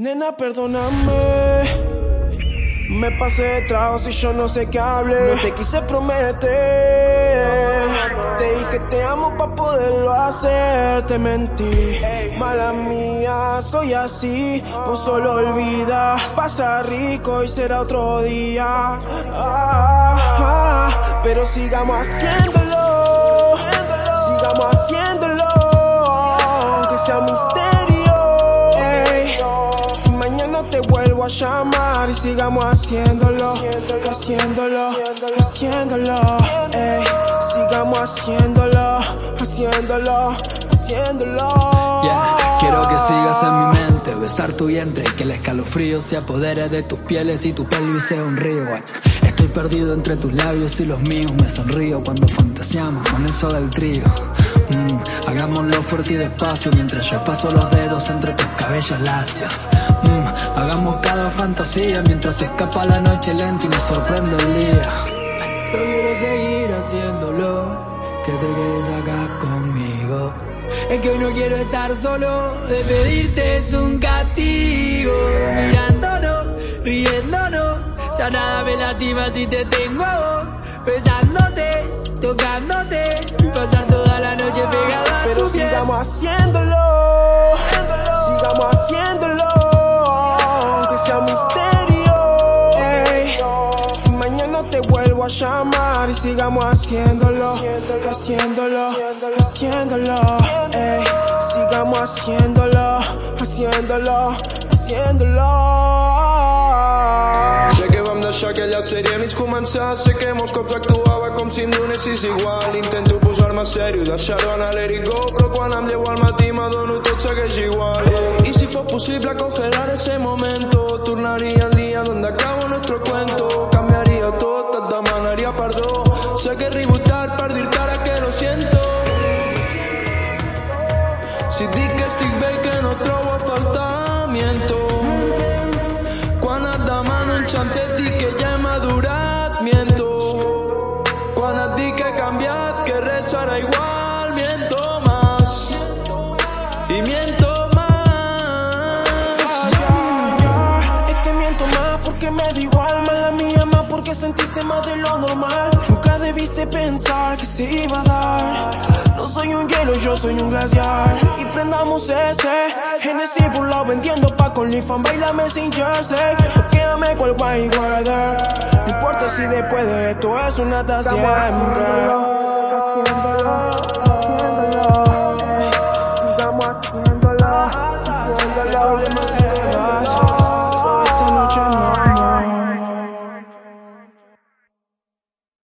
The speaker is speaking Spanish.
Nena, perdóname. Me pasé de trago si yo no sé qué hable. No te quise prometer. Te dije te amo pa' poderlo hacer. Te mentí. Mala mía, soy así. Vos solo olvida. Pasa rico y será otro día. Ah, ah, pero sigamos haciéndolo. Y sigamos haciéndolo, haciéndolo, haciéndolo. Ey, sigamos haciéndolo, haciéndolo, haciéndolo. Yeah, quiero que sigas en mi mente, besar tu vientre que el escalofrío se apodere de tus pieles y tu pelvis sea un río. Estoy perdido entre tus labios y los míos, me sonrío cuando fantaseamos con eso del trío. Mm, hagámoslo fuerte y despacio mientras yo paso los dedos entre tus cabellos lacios. Mm, hagamos cada fantasía mientras se escapa la noche lenta y nos sorprende el día. Yo quiero seguir haciéndolo, que te quedes acá conmigo. Es que hoy no quiero estar solo, de pedirte es un castigo. Mirándonos, riéndonos, ya nada me lastima si te tengo a vos. Besándote, tocándote, y pasar toda la noche pegada a Pero tu piel. sigamos haciéndolo. Sigamos haciéndolo. Aunque sea misterio. Si mañana te vuelvo a llamar y sigamos haciéndolo. Haciéndolo, haciéndolo. Ey, sigamos haciéndolo. Haciéndolo, haciéndolo. Sé que vam deixar aquella sèrie mig començar Sé que mos cops actuava com si em donessis igual Intento posar-me serio, deixar-ho anar, let it go Però quan em llevo al matí m'adono tot segueix igual Y si fos posible congelar ese momento Tornaria al dia donde acaba faltar, miento quan et demano un xance et que ja he madurat, miento. Quan et que he canviat, que res serà igual, miento más. Y miento más. Ya, ya, Es que miento más porque me da igual, mala mía más porque sentiste más de lo normal. Nunca debiste pensar que se iba a dar. Un hielo, yo soy un glaciar. Y prendamos ese Genesis por lado vendiendo pa' con Fan, bailame sin jersey. Quédame con el white weather. No importa si después de esto es una taza siempre.